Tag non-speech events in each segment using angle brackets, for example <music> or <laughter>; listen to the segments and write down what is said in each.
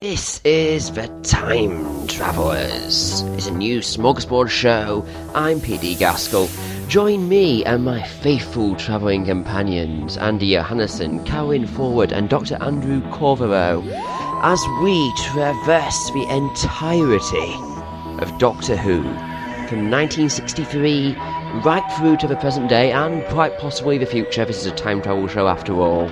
This is the Time Travelers. It's a new smorgasbord show. I'm PD Gaskell. Join me and my faithful travelling companions, Andy Johannesson, Cowan Forward, and Dr. Andrew Corvero, as we traverse the entirety of Doctor Who from 1963 right through to the present day and quite possibly the future. This is a time travel show after all.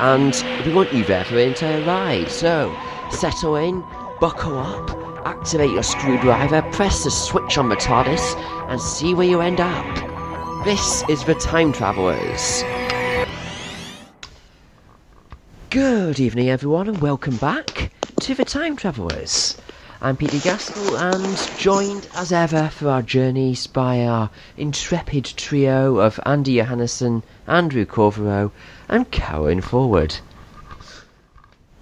And we want you there for the entire ride. So, settle in, buckle up, activate your screwdriver, press the switch on the TARDIS, and see where you end up. This is the Time Travelers. Good evening, everyone, and welcome back to the Time Travelers. I'm Peter Gaskell, and joined as ever for our journeys by our intrepid trio of Andy Johannesson, Andrew Corvero, and Cowan Forward.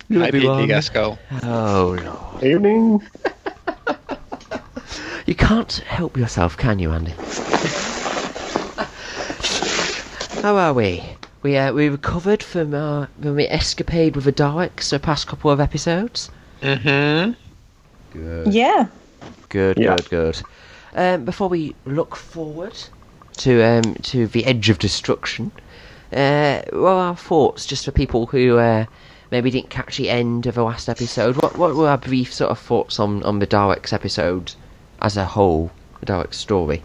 <laughs> Hello, Hi, everyone. Peter Gaskell. Oh, Lord. Evening. You can't help yourself, can you, Andy? How are we? We uh, we recovered from our from the escapade with the Daleks the past couple of episodes. Mm-hmm. Good. Yeah. Good, Yeah. good, good. Um, before we look forward to um, to the edge of destruction, uh, what are our thoughts just for people who uh, maybe didn't catch the end of the last episode? What what were our brief sort of thoughts on, on the Daleks episode as a whole, the Daleks story?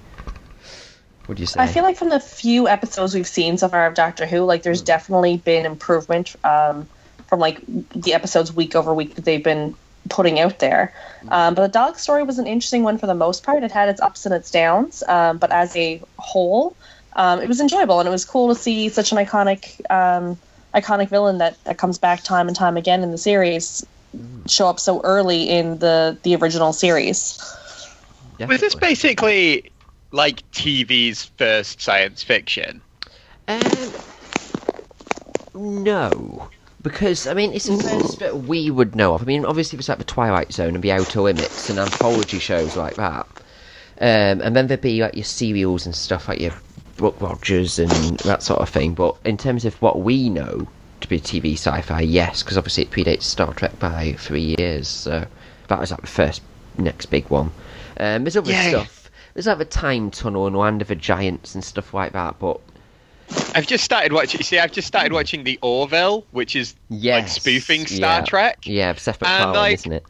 What do you say? I feel like from the few episodes we've seen so far of Doctor Who, like there's definitely been improvement um, from like the episodes week over week that they've been putting out there. Um, but the Dalek story was an interesting one for the most part. It had its ups and its downs, um, but as a whole, um, it was enjoyable and it was cool to see such an iconic, um, iconic villain that, that comes back time and time again in the series show up so early in the the original series. Was this basically like TV's first science fiction? Um, no, because I mean it's the first bit we would know of. I mean, obviously it's like the Twilight Zone and the Outer Limits and anthology shows like that. Um, and then there'd be like your serials and stuff like your Buck Rogers and that sort of thing. But in terms of what we know to be TV sci-fi, yes, because obviously it predates Star Trek by three years. So that was like the first next big one. Um, there's other Yay. stuff. There's like the Time Tunnel and Land of the Giants and stuff like that. But I've just started watching. You see, I've just started watching the Orville, which is Yes, like spoofing Star yeah. Trek. Yeah, Seth MacFarlane, like, isn't it?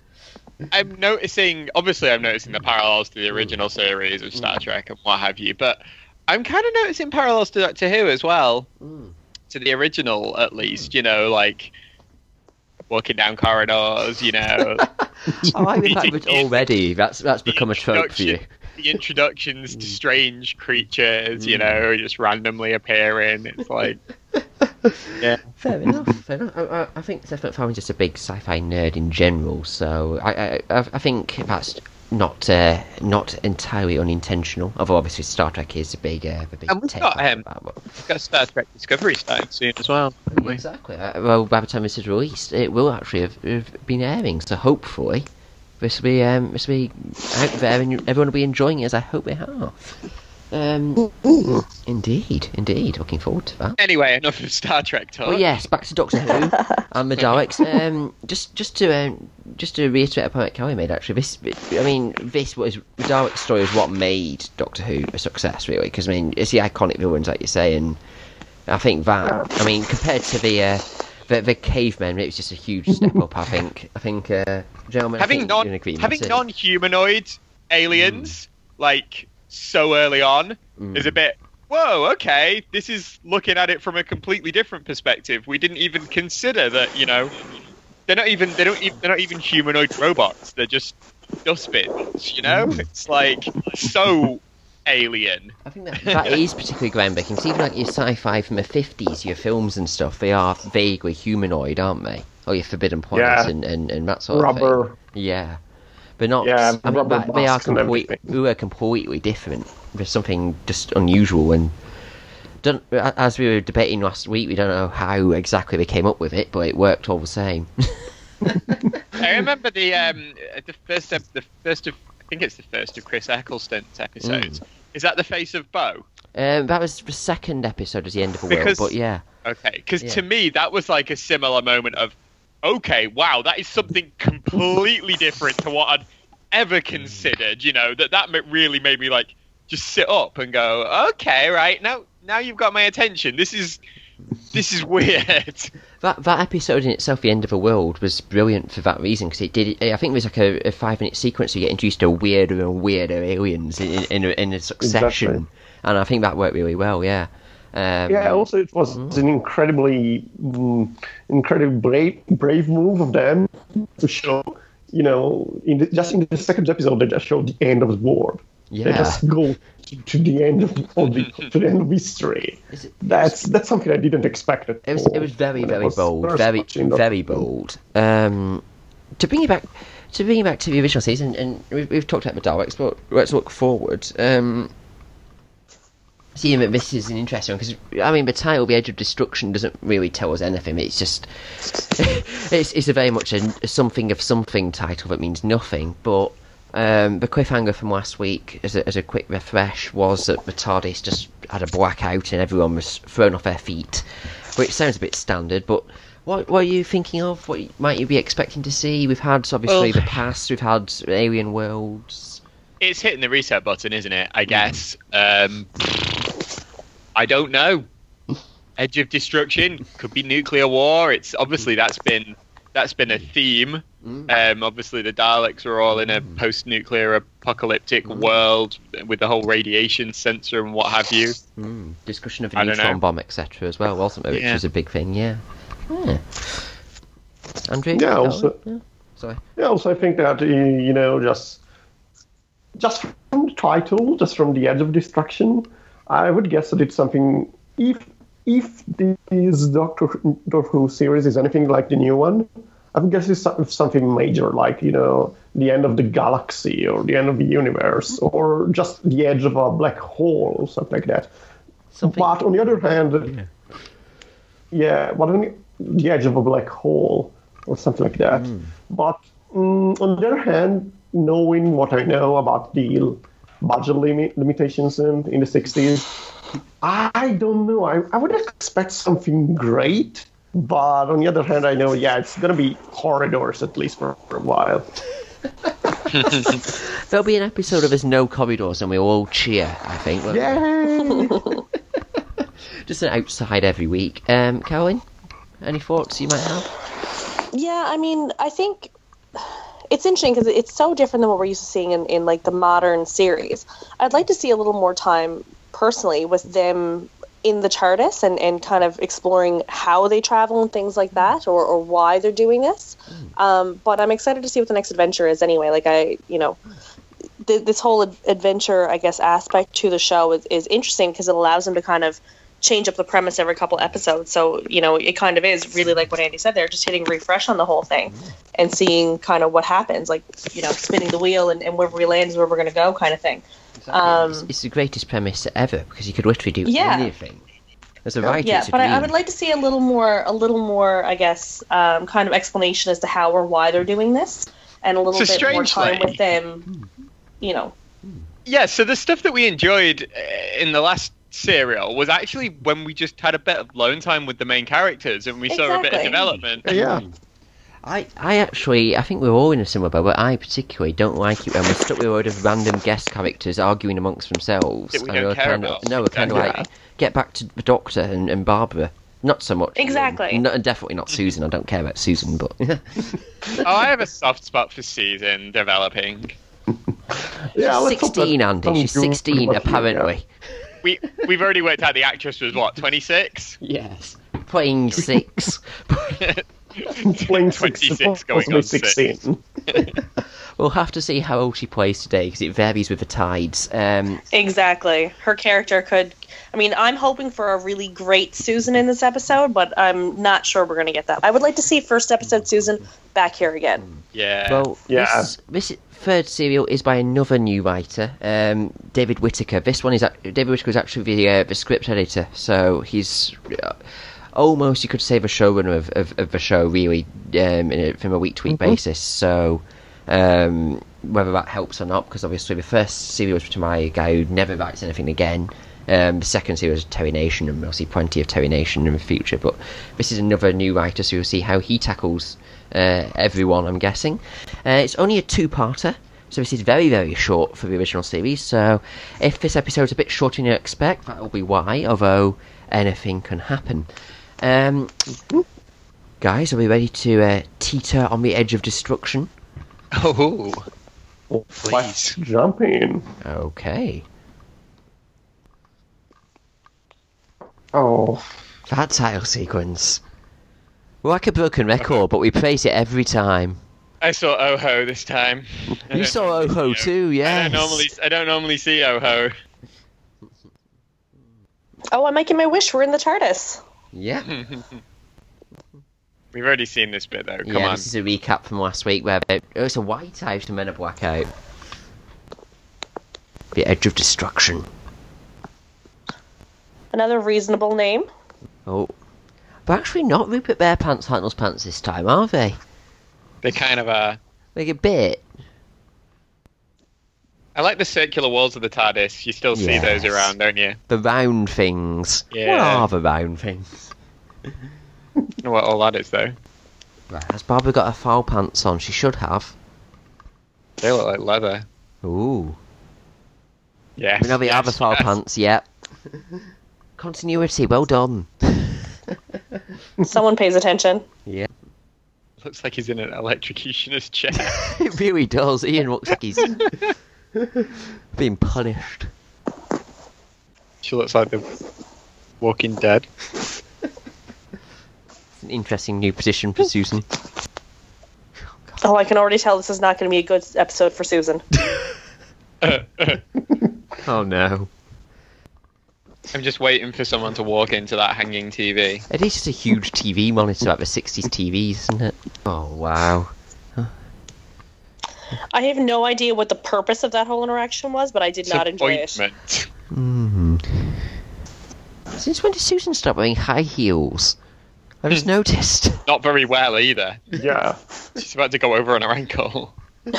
I'm noticing. Obviously, I'm noticing the parallels to the original series of Star Trek and what have you. But I'm kind of noticing parallels to Doctor Who as well. Hmm. To the original, at hmm. least. You know, like walking down corridors. You know. <laughs> I like the fact already that's that's become a trope for you. The introductions to hmm. strange creatures, you know, just randomly appearing. It's like, <laughs> yeah. Fair enough. Fair enough. I, I, think Seth MacFarlane's just a big sci-fi nerd in general, so I I, I I think that's not uh, not entirely unintentional. Although obviously Star Trek is a big uh, a big And we've got, um, We've got Star Trek Discovery starting soon as well. Exactly. Uh, well, by the time this is released, it will actually have, have been airing. So hopefully, this will be um, this will be out there, and everyone will be enjoying it as I hope they have. Um, indeed, indeed. Looking forward to that. Anyway, enough of Star Trek talk. Well, yes, back to Doctor Who <laughs> and the Daleks. Um, just, just to, um, just to reiterate a point Kelly made. Actually, this, I mean, this was the Dalek story is what made Doctor Who a success, really. Because I mean, it's the iconic villains, like you say, and I think that. I mean, compared to the. Uh, the, the cavemen, it was just a huge step up. I think. I think, uh, gentlemen, I having think non you're in having non-humanoid aliens like so early on Mm. is a bit. Whoa, okay. This is looking at it from a completely different perspective. We didn't even consider that. You know, they're not even they don't even, they're not even humanoid robots. They're just dustbins. You know, Mm. it's like so alien. I think that, that is particularly groundbreaking. 'cause even like your sci-fi from the fifties, your films and stuff, they are vaguely humanoid, aren't they? Or your Forbidden Planet Yeah. and, and, and that sort of thing. Rubber. Yeah, but not. Yeah, I mean, but they are complete. We were completely different. There's something just unusual and. Don't, as we were debating last week, we don't know how exactly they came up with it, but it worked all the same. <laughs> I remember the um the first ep- the first of I think it's the first of Chris Eccleston's episodes. Mm. Is that the face of Boe? um, that was the second episode, was the end of the Because- world, but yeah, Okay, because Yeah. to me that was like a similar moment of okay, wow, that is something completely different to what I'd ever hmm. considered. You know that that really made me like just sit up and go, okay, right now now you've got my attention. This is this is <laughs> weird. That that episode in itself, the end of the world, was brilliant for that reason because it did. I think it was like a, a five minute sequence. Where you get introduced to weirder and weirder aliens in in, a, in a succession, exactly. and I think that worked really well. Yeah. Um, yeah. Also, it was mm. an incredibly, mm, incredibly brave brave move of them to show. You know, in the, just in the second episode, they just showed the end of the world. Yeah. They just go to, the end of, the to the end of history. That's that's something I didn't expect at it was, all. It was very very was bold, very very bold. Um, to bring you back to bring you back to the original season, and we've, we've talked about the Daleks, but let's look forward. Um, seeing that this is an interesting one because I mean the title "The Edge of Destruction" doesn't really tell us anything. It's just <laughs> it's it's a very much a, a something of something title that means nothing, but um, the cliffhanger from last week, as a, as a quick refresh, was that the TARDIS just had a blackout and everyone was thrown off their feet, which sounds a bit standard, but what, what are you thinking of? What might you be expecting to see? We've had, obviously, well, the past, we've had Alien Worlds. It's hitting the reset button, isn't it? I guess. Um, I don't know. Edge of Destruction could be nuclear war. It's obviously that's been that's been a theme. Mm. Um, obviously, the Daleks are all in a mm. post-nuclear apocalyptic mm. world with the whole radiation sensor and what have you. Mm. Discussion of a neutron bomb, etc. as well, wasn't there? Which yeah. was a big thing. Yeah. yeah. Andrew. Yeah. Also. Yeah. Sorry. Yeah. Also, I think that you know just just from the title, just from the Edge of Destruction, I would guess that it's something. If if this Doctor, Doctor Who series is anything like the new one, I would guess it's something major, like you know the end of the galaxy or the end of the universe or just the edge of a black hole or something like that. Something... But on the other hand, yeah, yeah but on the edge of a black hole or something like that. Mm. But um, on the other hand, knowing what I know about the budget limit, limitations in, in the 60s, I don't know. I, I would expect something great, but on the other hand, I know, yeah, it's going to be corridors at least for, for a while. <laughs> <laughs> There'll be an episode of us no corridors and we'll all cheer, I think. Yay! <laughs> Just an outside every week. Um, Caroline, any thoughts you might have? Yeah, I mean, I think it's interesting because it's so different than what we're used to seeing in, in like the modern series. I'd like to see a little more time personally with them in the TARDIS and, and kind of exploring how they travel and things like that or, or why they're doing this. Hmm. Um, but I'm excited to see what the next adventure is anyway. Like, I, you know, th- this whole adventure, I guess, aspect to the show is, is interesting because it allows them to kind of change up the premise every couple episodes. So, you know, it kind of is really like what Andy said there, just hitting refresh on the whole thing and seeing kind of what happens, like, you know, spinning the wheel and, and wherever we land is where we're going to go kind of thing. Exactly. Um, it's, it's, the greatest premise ever because you could literally do yeah. anything. As a writer, yeah, but I, I, would like to see a little more, a little more, I guess, um, kind of explanation as to how or why they're doing this, and a little so bit more time with them. You know. Yeah. So the stuff that we enjoyed uh, in the last serial was actually when we just had a bit of alone time with the main characters and we exactly. saw a bit of development. Yeah. I, I actually, I think we're all in a similar boat, but I particularly don't like it when we're stuck with a load of random guest characters arguing amongst themselves. That we don't care kind about. Of, no, we're kind of like, get back to the Doctor and, and Barbara. Not so much. Exactly. No, definitely not Susan. I don't care about Susan, but. <laughs> oh, I have a soft spot for Susan developing. yeah, She's 16, Andy. She's 16, apparently. We, we've already worked out the actress was what, 26? Yes. Playing six. <laughs> playing 26 going on 16. <laughs> we'll have to see how old she plays today because it varies with the tides. Um, exactly. Her character could. I mean, I'm hoping for a really great Susan in this episode, but I'm not sure we're going to get that. I would like to see first episode Susan back here again. Yeah. Well, yeah. This, this third serial is by another new writer, um, David Whitaker. This one is David Whitaker is actually the, uh, the script editor, so he's. Uh, almost you could say the showrunner of, of, of the show really um, a, from a week to week mm-hmm. basis. So um, whether that helps or not, because obviously the first series was to my guy who never writes anything again. Um, the second series was Terry Nation, and we'll see plenty of Terry Nation in the future. But this is another new writer, so we'll see how he tackles uh, everyone. I'm guessing uh, it's only a two-parter, so this is very very short for the original series. So if this episode's a bit shorter than you expect, that will be why. Although anything can happen. Um, guys, are we ready to uh, teeter on the edge of destruction? Oh, Let's jump in. Okay. Oh, That title sequence. We're like a broken record, but we praise it every time. I saw Oho this time. I You saw Oho see too, I don't normally, I don't normally see Oho. Oh, I'm making my wish. We're in the TARDIS. Yeah. <laughs> <laughs> We've already seen this bit though. Come yeah, on. this is a recap from last week where oh, it was a white eye to men of blackout. The edge of destruction. Another reasonable name. Oh. But actually not Rupert Bear Pants Hartnell's pants this time, are they? They're kind of a. Like a bit. I like the circular walls of the TARDIS. You still see those around, don't you? The round things. What are the round things? <laughs> Know what all that is though? Right, has Barbara got her foul pants on? She should have. They look like leather. Ooh. Yeah. We know the other foul pants, yep. <laughs> Continuity, well done. <laughs> <laughs> Someone pays attention. Yeah. Looks like he's in an electrocutionist chair. It <laughs> really does. Ian looks like he's <laughs> being punished. she looks like the Walking Dead. It's an interesting new position for Susan. Oh, I can already tell this is not going to be a good episode for Susan. Oh no. I'm just waiting for someone to walk into that hanging TV. It is just a huge TV monitor like the 60s TVs, isn't it? Oh wow. I have no idea what the purpose of that whole interaction was, but I did not enjoy it. Disappointment. Hmm. Since when did Susan start wearing high heels? I just noticed. <laughs> Not very well either. yeah. She's about to go over on her ankle. <laughs>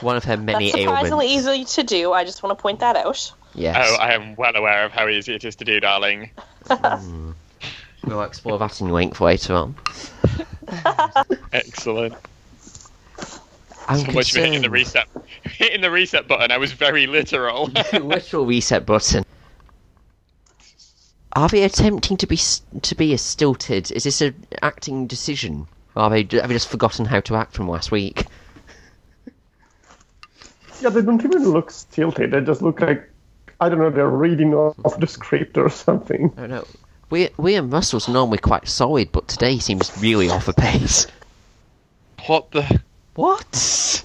One of her many That's surprisingly ailments. easy to do. I just want to point that out. Yes. Oh, I am well aware of how easy it is to do, darling. <laughs> We'll explore that in length later on. <laughs> Excellent. I'm So much for hitting the reset, <laughs> hitting the reset button. I was very literal. Literal reset button. Are they attempting to be to be as stilted? Is this an acting decision? Or are they, have they just forgotten how to act from last week? Yeah, they don't even look stilted. They just look like, I don't know, they're reading off the script or something. I don't know. We- William Russell's normally quite solid, but today he seems really off the pace. what the? What?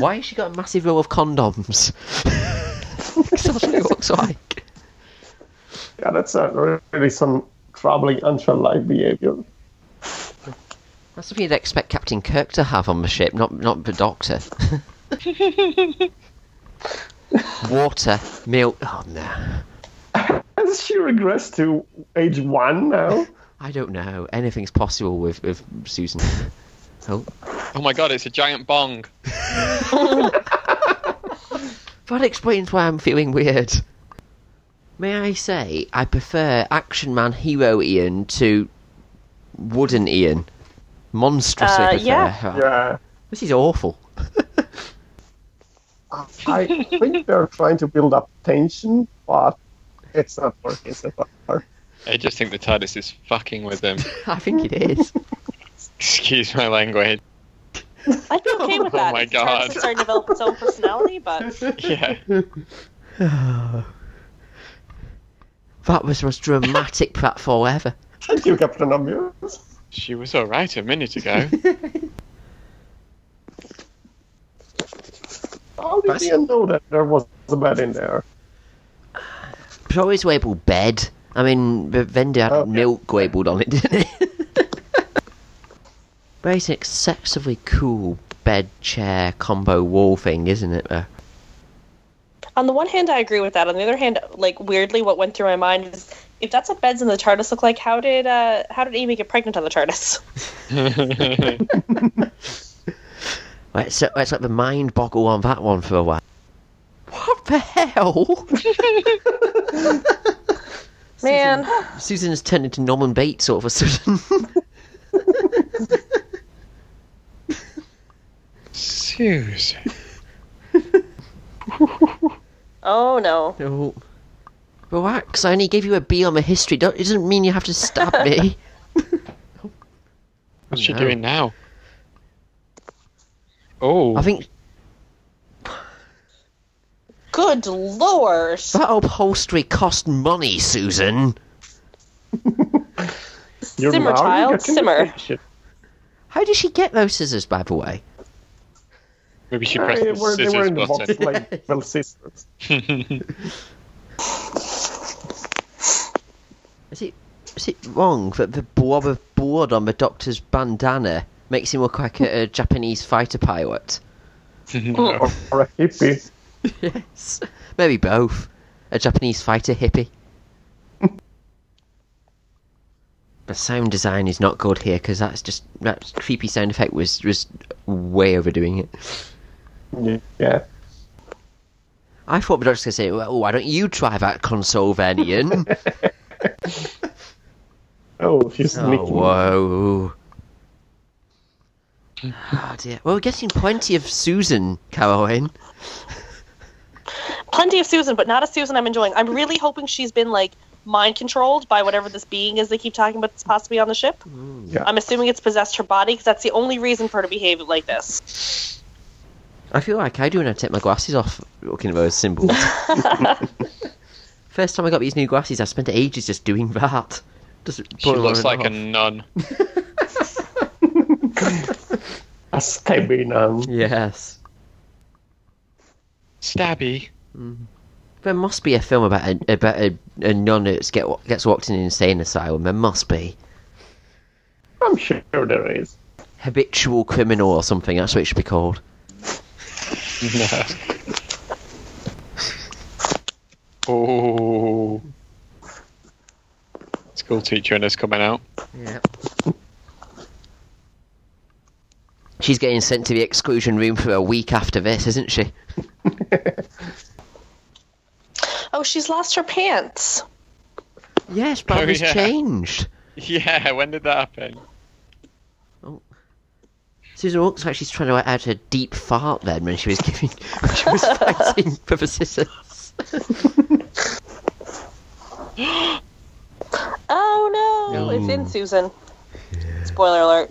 Why has she got a massive row of condoms? <laughs> That's what it looks like. Yeah, that's uh, really some troubling unshell-like behavior. That's something you'd expect Captain Kirk to have on the ship, not not the Doctor. <laughs> Water, milk. Oh no. Has she regressed to age one now? I don't know. Anything's possible with, with Susan. Oh. Oh my god! It's a giant bong. <laughs> That explains why I'm feeling weird. May I say, I prefer Action Man Hero Ian to Wooden Ian. Monstrously Uh, yeah. Yeah. This is awful. <laughs> I think <laughs> they're trying to build up tension, but it's not working so far. I just think the TARDIS is fucking with them. <laughs> I think it is. <laughs> Excuse my language. I'd be okay with that. Oh that. my if the TARDIS God. is starting to develop its own personality, but Yeah. <sighs> That was the most dramatic pratfall ever. Thank you, Captain Obvious. She was alright a minute ago. How did Ian know that there was a bed in there? It's always labelled bed. I mean, the vendor had Okay. milk labelled on it, didn't it? but it's an excessively cool bed chair combo wall thing, isn't it? Uh, on the one hand, I agree with that. On the other hand, like weirdly, what went through my mind is if that's what beds in the TARDIS look like, how did uh, how did Amy get pregnant on the TARDIS? <laughs> <laughs> let's, let's let the mind boggle on that one for a while. What the hell? <laughs> Man, Susan has turned into Norman Bates all of a sudden. Susan. <laughs> oh no. no. Relax, I only gave you a B on my history. Don't, it doesn't mean you have to stab me. <laughs> What's she doing now? Oh, I think Good lord. that upholstery cost money, Susan. <laughs> You're Simmer, child, simmer. How did she get those scissors, by the way? maybe she Uh, pressed they the were, they were in the box like <laughs> well sisters. Is it is it wrong that the blob of blood on the doctor's bandana makes him look like a, a Japanese fighter pilot? <laughs> or, or a hippie. yes, maybe both. A Japanese fighter hippie. <laughs> the sound design is not good here because that's just that creepy sound effect was was way overdoing it. Yeah. I thought the doctor was going to say, "Well, why don't you try that console, Consolvanian?" <laughs> Oh, she's oh, nicking. whoa. Oh dear. Well, we're getting plenty of Susan, Caroline. Plenty of Susan, but not a Susan I'm enjoying. I'm really hoping she's been like mind controlled by whatever this being is they keep talking about that's possibly on the ship. Mm. Yeah. I'm assuming it's possessed her body because that's the only reason for her to behave like this. I feel like I do when I take my glasses off looking at those symbols. <laughs> <laughs> First time I got these new glasses, I spent ages just doing that. Just She looks one like a nun. <laughs> A stabby nun. Yes. Stabby. Mm-hmm. There must be a film about a, about a, a nun that get, gets locked in an insane asylum. There must be. I'm sure there is. Habitual criminal or something, that's what it should be called. No. <laughs> Oh. School teacher and us coming out. Yeah. She's getting sent to the exclusion room for a week after this, isn't she? <laughs> Oh, she's lost her pants. Yes, but Oh, it's yeah. changed. Yeah, when did that happen? Oh. Susan looks like she's trying to let out a deep fart then when she was giving <laughs> when she was <laughs> fighting for the scissors. <gasps> Oh no, it's in Susan. Spoiler alert.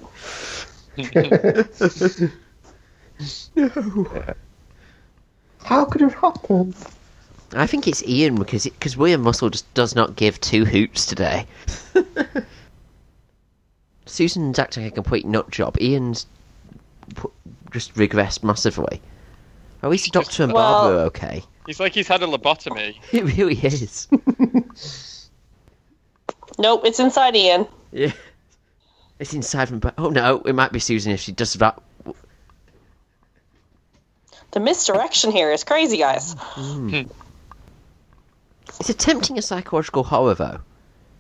How could it happen? I think it's Ian because because William Russell just does not give two hoots today. <laughs> Susan's acting a complete nut job. Ian's pu- just regressed massively. At least the Doctor and Well- Barbara are okay. He's like he's had a lobotomy. <laughs> It really is. <laughs> Nope, it's inside Ian. yeah. It's inside from. Oh no, it might be Susan if she does that. The misdirection here is crazy, guys. It's attempting a psychological horror though.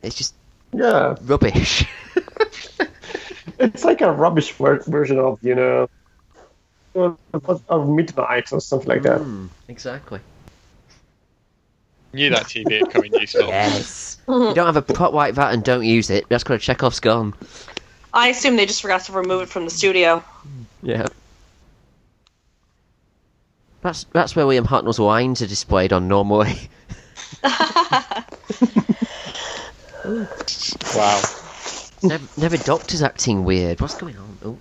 It's just Yeah, rubbish. <laughs> it's like a rubbish ver- version of you know, of Midnight or something like that. Mm, exactly. Knew that TV had come in useful. Yes. you don't have a pot like that and don't use it. That's called a Chekhov's gun. I assume they just forgot to remove it from the studio. Yeah. That's that's where William Hartnell's wines are displayed on normally. <laughs> Wow. never, never Doctor's acting weird. What's going on? Oh,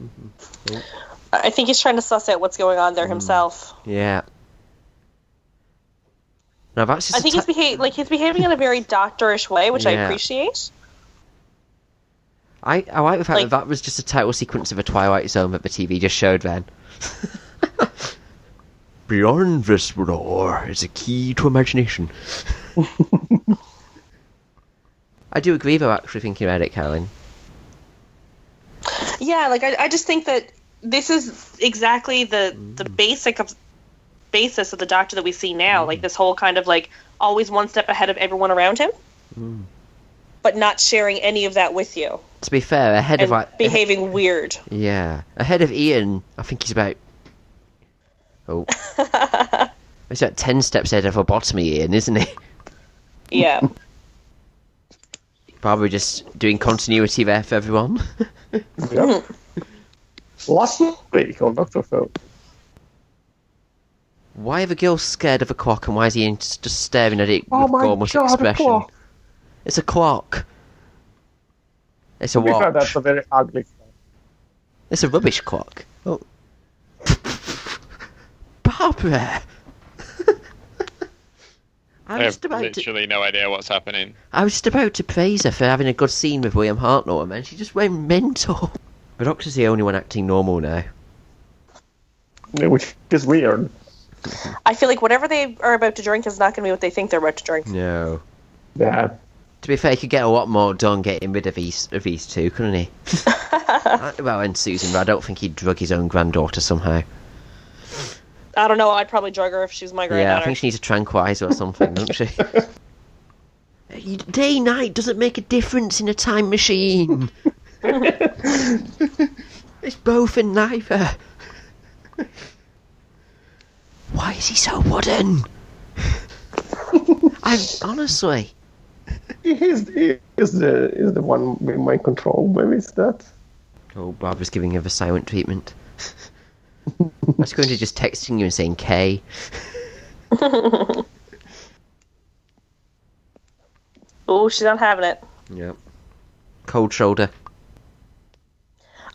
mm-hmm. I think he's trying to suss out what's going on there mm. himself. yeah. Now that's just I a think he's ta- behaving like he's behaving in a very doctorish way, which I appreciate. I, I like the fact like- that that was just a title sequence of a Twilight Zone that the TV just showed then. <laughs> Beyond this roar is a key to imagination. <laughs> I do agree though, actually, thinking about it, Caroline. Yeah, like I, I just think that this is exactly the the mm. basic of basis of the Doctor that we see now. Like mm. this whole kind of like always one step ahead of everyone around him, mm. But not sharing any of that with you To be fair, ahead and of like behaving weird. Yeah, ahead of Ian, I think he's about. Oh, <laughs> He's got 10 steps ahead of a bottomy Ian, isn't he? <laughs> Yeah. Probably just doing continuity there for everyone. <laughs> Yeah. Last week on Doctor Phil. why are the girls scared of a clock and why is he just just staring at it Oh with my gormless god, a expression? Clock. It's a clock. It's a To be fair, watch. that's a very ugly. It's a rubbish clock. Oh. Barbara! <laughs> I I was have just about to, literally no idea what's happening. I was just about to praise her for having a good scene with William Hartnell, and she just went mental. <laughs> The Doctor's the only one acting normal now. Yeah, Which is weird. I feel like whatever they are about to drink is not going to be what they think they're about to drink. No. Yeah. To be fair, he could get a lot more done getting rid of these of these two, couldn't he? <laughs> Well, and Susan, but I don't think he'd drug his own granddaughter somehow. I don't know. I'd probably drug her if she was my granddaughter. Yeah, I think she needs a tranquilizer or something, don't she? <laughs> Day night doesn't make a difference in a time machine. <laughs> it's both and neither. Why is he so wooden? I'm honestly. He's, he is the is the one with my control. Maybe it's that. Oh, Barbara's giving him the silent treatment. <laughs> I was going to just texting you and saying K. <laughs> Oh, she's not having it. Yep. Cold shoulder.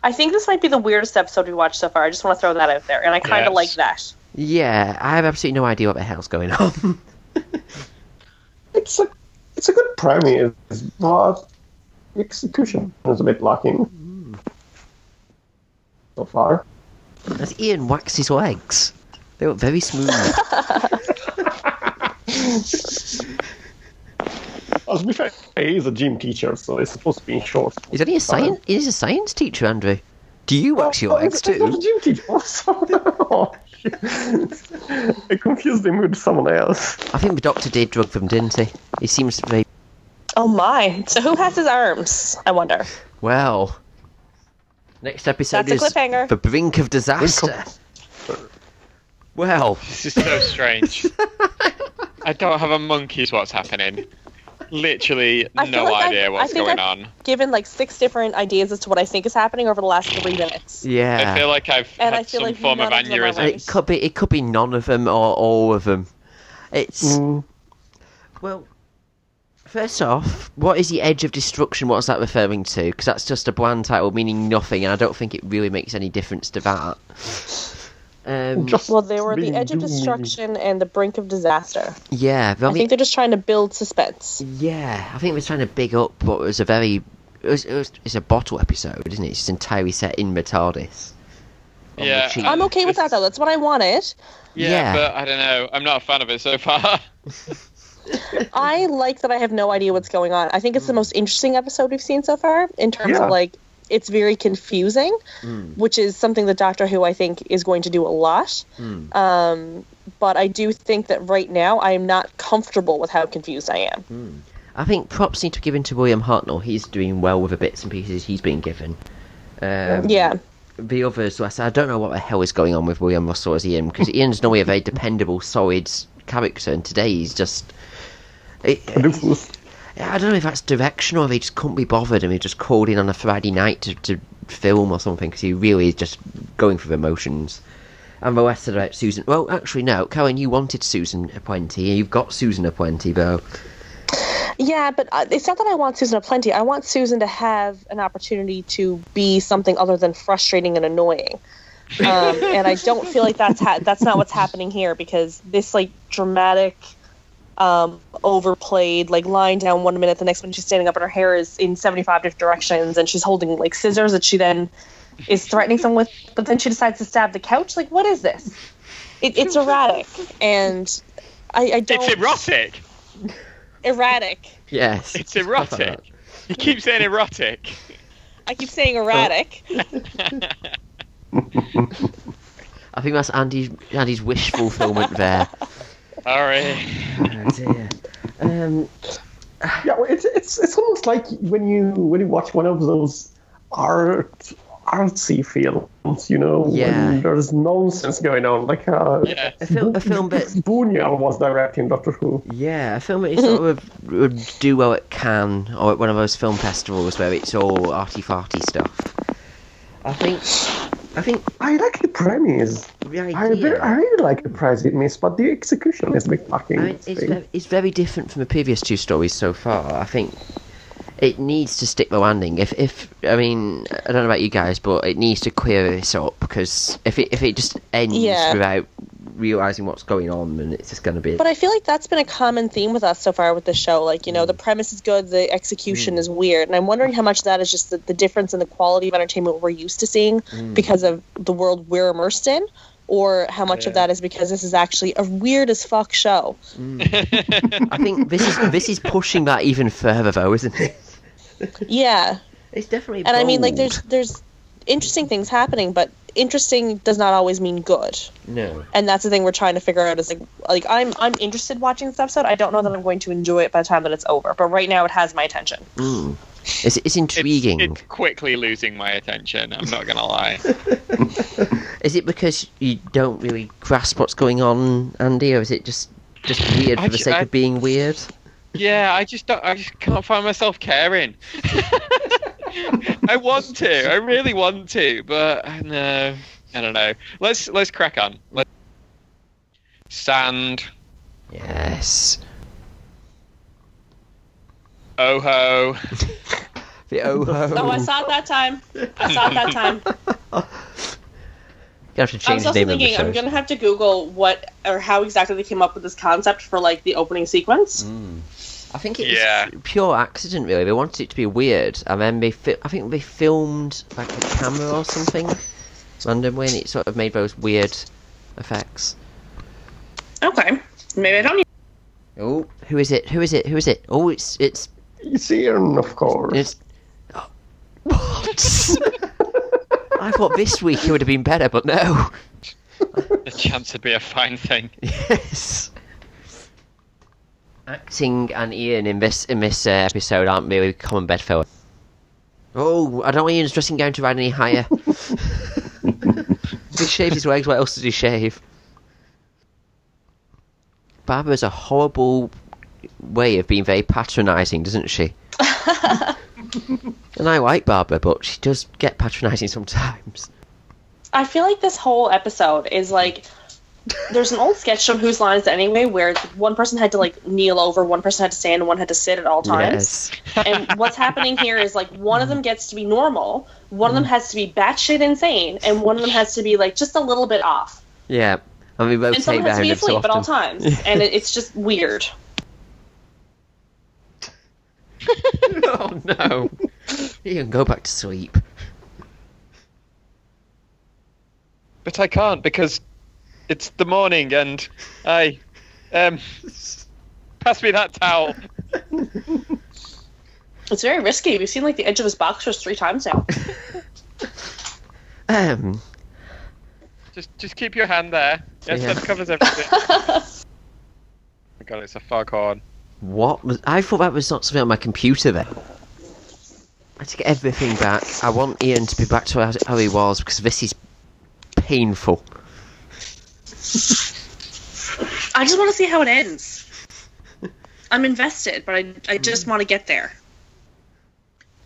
I think this might be the weirdest episode we watched so far. I just want to throw that out there, and I kind of Yes. like that. Yeah, I have absolutely no idea what the hell's going on. <laughs> It's a it's a good premise, but execution is a bit lacking so far. As Ian whacks his legs. They look very smooth. <laughs> Well, to be fair, he is a gym teacher, so it's supposed to be in short. Is he a science? He's a science teacher, Andrew. Do you wax your legs he's- he's not a too? gym teacher. <laughs> <laughs> Shit. I confused him with someone else. I think the doctor did drug them, didn't he? He seems very Oh my! So who has his arms? I wonder. well. Next episode That's a is cliffhanger. the brink of disaster. Well, This is so strange. <laughs> I don't have a monkey. monkey's what's happening. Literally I no like I've- idea I what's think going I've- on. Given like six different ideas as to what I think is happening over the last three minutes. yeah. I feel like I've And had I feel some like form of none of them aneurysm. it could be. It could be none of them or all of them. It's Mm, well. First off, what is the edge of destruction? What's that referring to? Because that's just a bland title meaning nothing, and I don't think it really makes any difference to that. Um, just Well, they were the edge of destruction and the brink of disaster. yeah, but I I think they're just trying to build suspense. Yeah, I think we're trying to big up what was a very. It was, it was, it's a bottle episode, isn't it? It's just entirely set in the TARDIS. On the Yeah, I'm okay with that though. That's what I wanted. Yeah, Yeah. but I don't know. I'm not a fan of it so far. <laughs> I like that I have no idea what's going on. I think it's the most interesting episode we've seen so far in terms Yeah. of like it's very confusing, Mm. which is something that Doctor Who I think is going to do a lot. Mm. Um, but I do think that right now I am not comfortable with how confused I am. I think props need to be given to William Hartnell. He's doing well with the bits and pieces he's been given. Um, Yeah. The others, I said, I don't know what the hell is going on with William Russell as Ian, because Ian's normally a very dependable, solid character, and today he's just. It, Doofus. I don't know if that's directional or if he just couldn't be bothered and he just called in on a Friday night to, to film or something because he really is just going through the motions. And the rest about Susan. Well, actually, no. Karen, you wanted Susan aplenty. You've got Susan aplenty, though. Yeah, but uh, it's not that I want Susan a plenty. I want Susan to have an opportunity to be something other than frustrating and annoying. Um, and I don't feel like that's ha- that's not what's happening here because this like dramatic, um, overplayed like lying down one minute, the next minute she's standing up and her hair is in seventy five different directions and she's holding like scissors that she then is threatening someone with, but then she decides to stab the couch. Like, what is this? It, it's erratic, and I, I don't it's erotic. erratic. Yes. It's erotic. <laughs> You keep saying erotic. I keep saying erratic. <laughs> I think that's Andy's, Andy's wish fulfillment there. <laughs> Sorry. oh, dear. Um, Yeah, well, it's it's it's almost like when you when you watch one of those art artsy films, you know, Yeah. when there's nonsense going on, like uh, Yeah. A film, a film that Buñuel was directing Doctor Who. Yeah, a film that sort of would do well at Cannes or at one of those film festivals where it's all arty farty stuff. I think, I think I like the premise. the I, idea. very, I really like the premise, but the execution is a bit lacking. I mean, it's, very, it's very different from the previous two stories so far. I think it needs to stick the landing. If, if I mean, I don't know about you guys, but it needs to clear this up because if it if it just ends Yeah. without realizing what's going on, and it's just going to be. But I feel like that's been a common theme with us so far with the show. Like, you know, Mm. the premise is good, the execution is weird. And I'm wondering how much of that is just the, the difference in the quality of entertainment we're used to seeing Mm. because of the world we're immersed in, or how much of that is because this is actually a weird as fuck show. <laughs> I think this is this is pushing that even further, though, isn't it? Yeah. It's definitely. And I mean, like, there's there's interesting things happening, but interesting does not always mean good. no. And that's the thing we're trying to figure out is like like I'm I'm interested watching this episode. I don't know that I'm going to enjoy it by the time that it's over, but right now it has my attention. Mm. It's, it's It's, intriguing. it's quickly losing my attention. I'm not gonna lie. <laughs> Is it because you don't really grasp what's going on, Andy, or is it just just weird for I the ju- sake I- of being weird? Yeah, I just don't. I just can't find myself caring. <laughs> I want to. I really want to, but uh, no. I don't know. Let's let's crack on. Let Sand. Yes. Oh ho. The oh ho. Oh, I saw it that time. I saw it that <laughs> time. You have to I change was the also name of the thinking. I'm gonna have to Google what or how exactly they came up with this concept for like the opening sequence. Mm. I think it's Yeah. pure accident, really. They wanted it to be weird, and then they, fi- I think they filmed like a camera or something randomly, and it sort of made those weird effects. Okay, maybe I don't need. Oh, who is it? Who is it? Who is it? Oh, it's it's It's Ian, of course. it's. Oh, what? <laughs> I thought this week it would have been better, but no. <laughs> The chance would be a fine thing. <laughs> Yes. Acting and Ian in this in this uh, episode aren't really common bedfellows. Oh, I don't want Ian's dressing gown to ride any higher. he shaves his legs, what else does he shave? Barbara's a horrible way of being very patronising, doesn't she? <laughs> and I like Barbara, but she does get patronising sometimes. I feel like this whole episode is like there's an old sketch from Whose Line Is It Anyway where one person had to like kneel over, one person had to stand, and one had to sit at all times. Yes. <laughs> and what's happening here is like one of them gets to be normal, one of them mm. has to be batshit insane, and one of them has to be like just a little bit off. Yeah. And we And rotate someone has to behind be him so asleep at all times, and it, <laughs> it's just weird. <laughs> oh no. You can go back to sleep. But I can't because it's the morning and I um pass me that towel. <laughs> It's very risky. We've seen like the edge of his boxers three times now. <laughs> Um, Just just keep your hand there. Yes, Yeah. that covers everything. oh <laughs> my god, it's a foghorn. what was? I thought that was not something on my computer. Then I had to get everything back. I want Ian to be back to how, how he was because this is painful. I just want to see how it ends. I'm invested, but I, I just want to get there.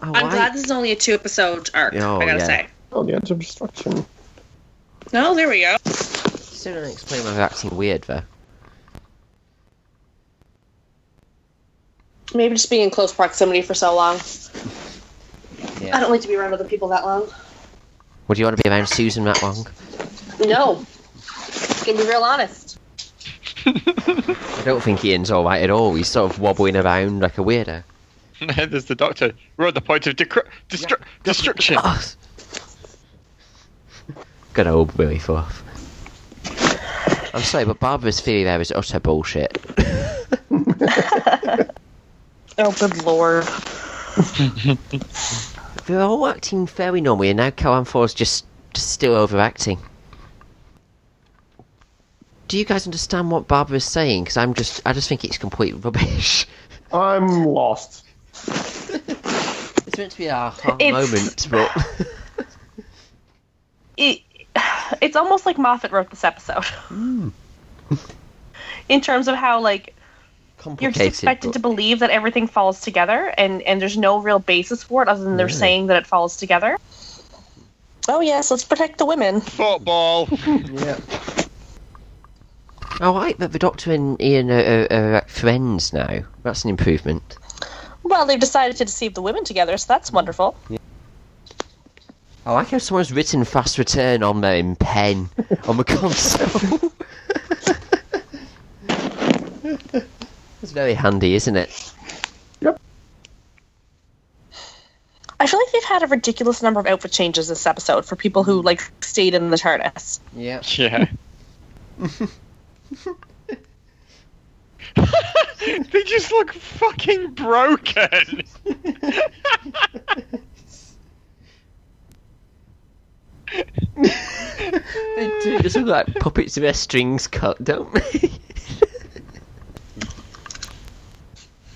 Oh, I'm I- glad this is only a two episode arc. Oh, I gotta yeah. say. Oh, the edge of destruction. No, there we go. Still don't explain why they're acting weird though. Maybe just being in close proximity for so long. Yeah. I don't like to be around other people that long. Would you want to be around Susan that long? No. Gonna be real honest. I don't think Ian's all right at all. He's sort of wobbling around like a weirdo. <laughs> There's the doctor. We're at the point of decru- destru- destruction. Oh. Good old Willie Fluff. I'm sorry, but Barbara's theory there is utter bullshit. <laughs> Oh, good lord. <laughs> They're all acting very normally, and now Carole Ann Ford's just, just still overacting. Do you guys understand what Barbara is saying? Because I'm just, I just think it's complete rubbish. <laughs> I'm lost. It's meant to be our aha moment, but <laughs> it, it's almost like Moffat wrote this episode. Hmm. <laughs> In terms of how like you're just expected but- to believe that everything falls together and and there's no real basis for it other than they're Yeah. saying that it falls together. Oh yes, let's protect the women. Football. Yeah. I like that the Doctor and Ian are, are, are friends now. That's an improvement. Well, they've decided to deceive the women together, so that's wonderful. Yeah. I like how someone's written fast return on there in um, pen on the <laughs> console. It's very handy, isn't it? Yep. I feel like they've had a ridiculous number of outfit changes this episode for people who like stayed in the TARDIS. Yeah. Yeah. <laughs> they just look fucking broken. They do just look like puppets with their strings cut, don't they?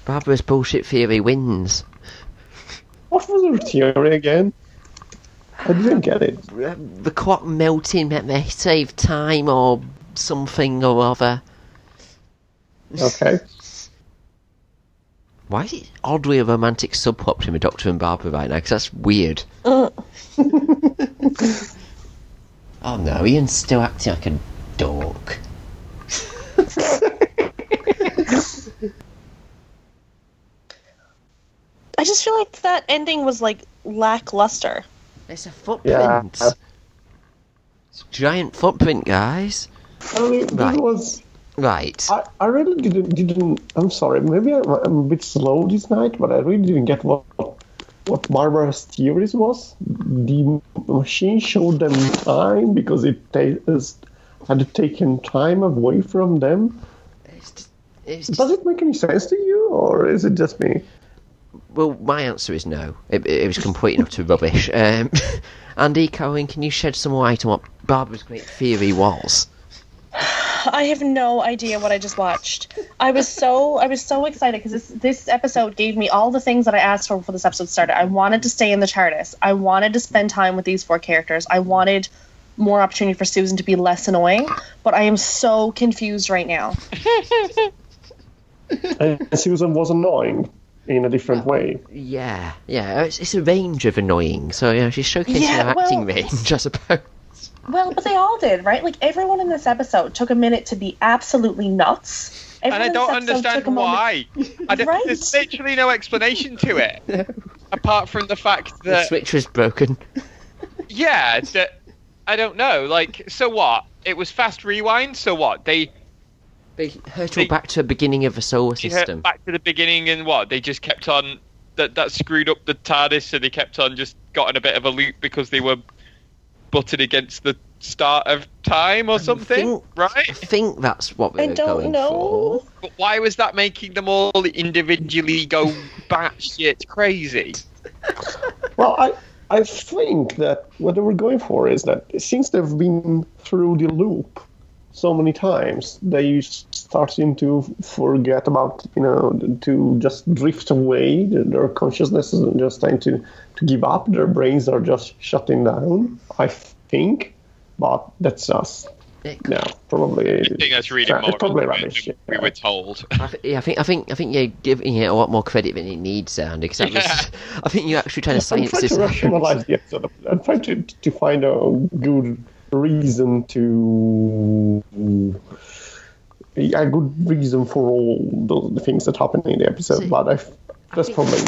Barbara's bullshit theory wins. What was her theory again? I didn't get it. The clock melting meant they save time or something or other. Okay. Why is it oddly a romantic subplot between the Doctor and Barbara right now? Because that's weird. Uh, <laughs> Oh no, Ian's still acting like a dork. I just feel like that ending was like lackluster. It's a footprint. Yeah. It's a giant footprint, guys. I mean, Right. was. Right. I, I really didn't, didn't. I'm sorry. Maybe I'm, I'm a bit slow this night, but I really didn't get what what Barbara's theories was. The machine showed them time because it ta- had taken time away from them. It's just, it's just- Does it make any sense to you, or is it just me? well, my answer is no. It, it was complete and utter rubbish. Um, <laughs> Andy Cohen, can you shed some light on what Barbara's great theory was? I have no idea what I just watched. I was so I was so excited because this this episode gave me all the things that I asked for before this episode started. I wanted to stay in the TARDIS. I wanted to spend time with these four characters. I wanted more opportunity for Susan to be less annoying. But I am so confused right now. <laughs> And Susan was annoying in a different way. Yeah, yeah. It's, it's a range of annoying. So yeah, she's showcasing Yeah, her acting well- range, I suppose. Well, but they all did, right? Like everyone in this episode took a minute to be absolutely nuts. and I don't understand took a moment- why. I don't, Right. There's literally no explanation to it, <laughs> apart from the fact that The switch was broken. yeah, that I don't know. Like, so what? It was fast rewind. So what? They They hurtled They- back to the beginning of the solar system. hurt back to the beginning, and what? They just kept on. That that screwed up the TARDIS, so they kept on just got in a bit of a loop because they were butted against the start of time or something, think- I think that's what they I were don't going know. for. But why was that making them all individually go batshit crazy? Well, I I think that what they were going for is that since they've been through the loop so many times, they starting to forget about you know to just drift away. Their consciousness is just trying to to give up. Their brains are just shutting down. I think, but that's us. It- No, probably. I think that's reading Yeah, more it's probably rubbish. than we yeah. were told. I, th- yeah, I think I think I think you're giving it a lot more credit than it needs, Andy. Because that was, Yeah. <laughs> I think you're actually trying to science I'm trying this. to rationalize the episode. I'm trying to to find a good reason to a good reason for all those the things that happen in the episode. See, but I, that's probably.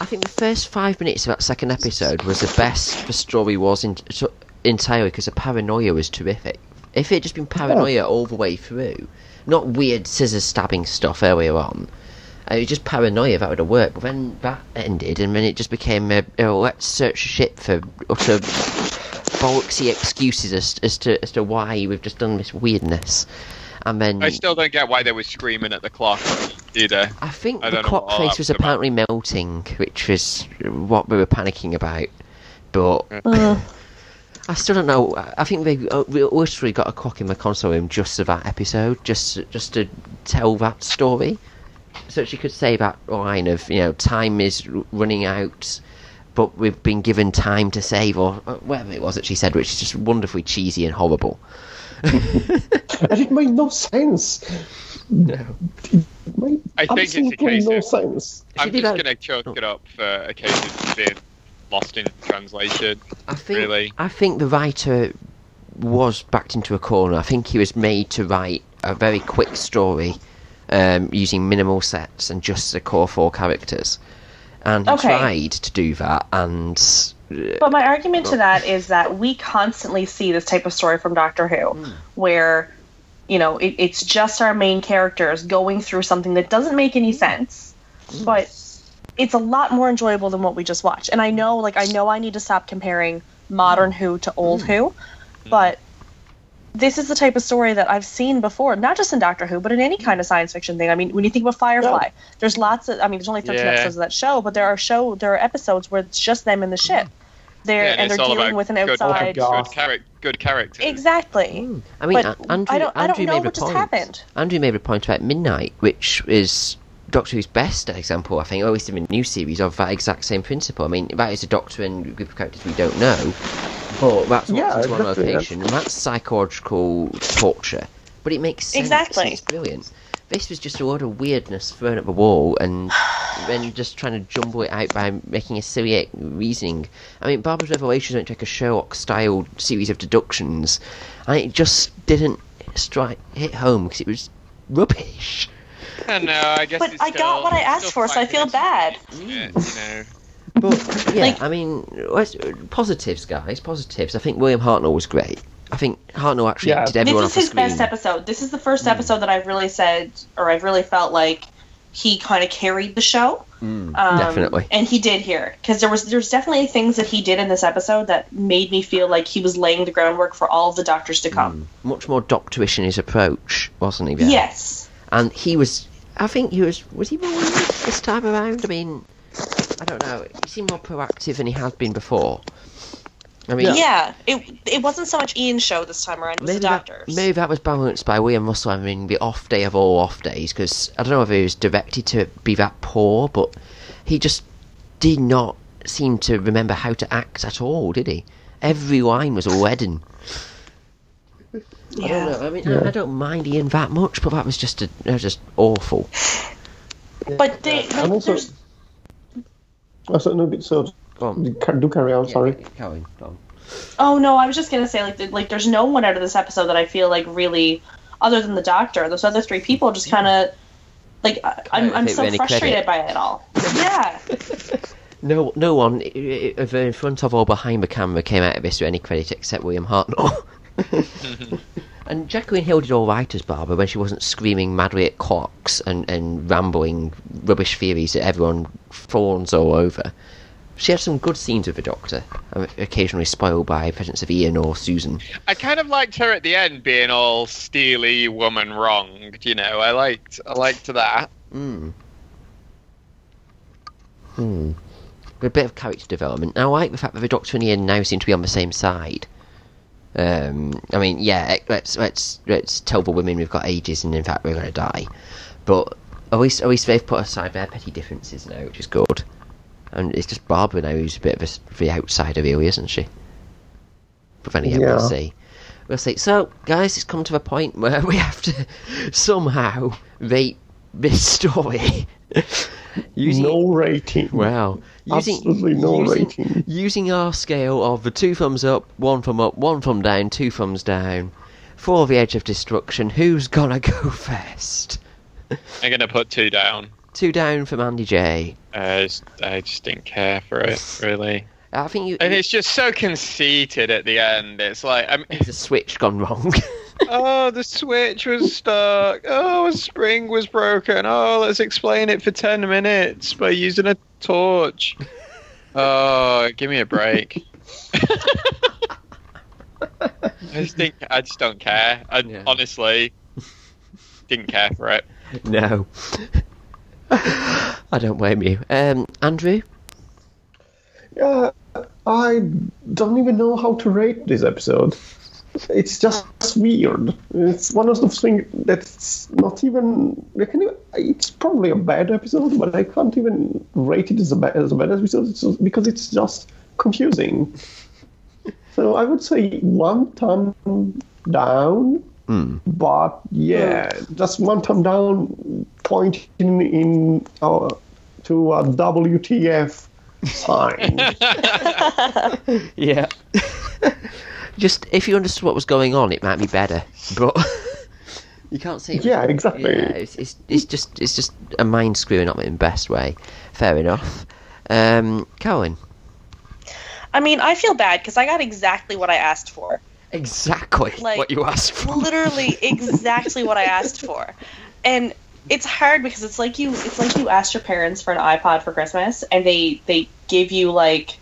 I think the first five minutes of that second episode was the best the story was in, so- entirely because the paranoia was terrific. If it had just been paranoia all the way through, not weird scissors stabbing stuff earlier on, uh, it was just paranoia that would have worked. But then that ended, and then it just became a, oh, let's search the ship for utter bollocksy excuses as, as to as to why we've just done this weirdness. And then I still don't get why they were screaming at the clock either. I think I the clock face was was about. apparently melting, which was what we were panicking about. But Uh, I still don't know. I think they uh, we literally got a clock in the console room just for that episode, just just to tell that story. So she could say that line of you know time is running out. but we've been given time to save, or uh, whatever it was that she said, which is just wonderfully cheesy and horrible. <laughs> and it made no sense. No. It made I think it's a absolutely case no of- sense. I'm just gonna chalk it up for a case of being lost in translation. I think Really? I think the writer was backed into a corner. I think he was made to write a very quick story um, using minimal sets and just the core four characters. And he Okay. tried to do that, and But my argument to that is that we constantly see this type of story from Doctor Who, Hmm. where, you know, it, it's just our main characters going through something that doesn't make any sense, Hmm. but it's a lot more enjoyable than what we just watched. And I know, like, I know I need to stop comparing modern Who to old Hmm. Who, but this is the type of story that I've seen before, not just in Doctor Who, but in any kind of science fiction thing. I mean, when you think about Firefly, there's lots of. I mean, there's only 13 Yeah. episodes of that show, but there are show there are episodes where it's just them in the ship. Mm-hmm. They're Yeah, and it's they're dealing with an good, outside. God. good, oh charac- good character. Exactly. Mm. I mean, But uh, Andrew, I don't- I don't Andrew know made a what just point. happened. Andrew made a point about Midnight, which is Doctor Who's best example, I think, or at least in the new series, of that exact same principle. I mean, that is a Doctor and a group of characters we don't know, but that's what's Yeah, into one exactly, location, and that's psychological torture. But it makes sense. Exactly. It's brilliant. This was just a lot of weirdness thrown at the wall, and <sighs> then just trying to jumble it out by making a silly reasoning. I mean, Barbara's Revelations went to like a Sherlock-style series of deductions, and it just didn't strike hit home because it was rubbish. I know. I guess. But it's I got what I asked for, so I feel bad. it, You know. But <laughs> yeah, Like- I mean, positives, guys, positives. I think William Hartnell was great. I think Hartnell actually Yeah. did everyone This off is his the screen. best episode. This is the first Hmm. episode that I've really said, or I've really felt like he kind of carried the show. Um, definitely. and he did here because there was there's definitely things that he did in this episode that made me feel like he was laying the groundwork for all of the doctors to come. Much more doctorish in his approach, wasn't he? Ben? Yes. And he was. I think he was. Was he more this time around? I mean, I don't know. He seemed more proactive than he had been before. I mean, Yeah. It it wasn't so much Ian's show this time around. It was Maybe the that, doctors. maybe that was balanced by William Russell having the off day of all off days because I don't know if he was directed to be that poor, but he just did not seem to remember how to act at all, did he? Every line was leaden. I don't Yeah. know. I mean, Yeah. I, I don't mind Ian that much, but that was just a, was just awful. But they, like, also, there's- Oh, also no, so Go on. do carry on. Sorry. Go on, go on. Oh no, I was just gonna say like th- like there's no one out of this episode that I feel like really, other than the doctor, those other three people just kind of like I, I'm I'm so frustrated credit. by it all. Yeah, <laughs> No, no one i- i- either in front of or behind the camera came out of this with any credit except William Hartnell. <laughs> <laughs> and Jacqueline Hill did all right as Barbara when she wasn't screaming madly at clocks and, and rambling rubbish theories that everyone fawns all over. She had some good scenes with the Doctor, uh, occasionally spoiled by presence of Ian or Susan. I kind of liked her at the end being all steely woman wronged. You know, I liked I liked that. Hmm. Hmm. A bit of character development. Now, I like the fact that the Doctor and Ian now seem to be on the same side. Um, I mean, yeah, let's let's let's tell the women we've got ages and in fact we're going to die. But at least at least they've put aside their petty differences now, which is good. And it's just Barbara now who's a bit of a, the outsider, really, isn't she? But then again, we'll see. We'll see. So, guys, it's come to the point <laughs> where we have to somehow rate this story. <laughs> using No rating. Wow. Using, Absolutely no using, rating. Using our scale of the two thumbs up, one thumb up, one thumb down, two thumbs down, for the edge of destruction, who's gonna go <laughs> first? I'm gonna put two down. Two down from Andy J. I just, I just didn't care for it <sighs> really, I think you. and it's just so conceited at the end. It's like I mean, There's a switch gone wrong. <laughs> oh, the switch was stuck. Oh, a spring was broken. Oh, let's explain it for ten minutes by using a torch. Oh, give me a break. <laughs> I just think I just don't care. I Yeah. honestly didn't care for it. no. <laughs> I don't blame you. Um, Andrew? Yeah, I don't even know how to rate this episode. It's just weird. It's one of those things that's not even. Can Even, it's probably a bad episode, but I can't even rate it as a bad, as a bad episode it's just, because it's just confusing. so I would say one thumb down. Mm. But yeah, just one thumb down, pointing in uh, to a WTF sign. <laughs> <laughs> yeah. <laughs> Just if you understood what was going on, it might be better. But <laughs> you can't see. Yeah, exactly. Yeah, it's, it's, it's just it's just a mind screwing up in the best way. Fair enough. Um, Cohen. I mean, I feel bad because I got exactly what I asked for. Exactly <laughs> Like, what you asked for. Literally exactly what I asked for. And it's hard because it's like you it's like you asked your parents for an iPod for Christmas and they they give you like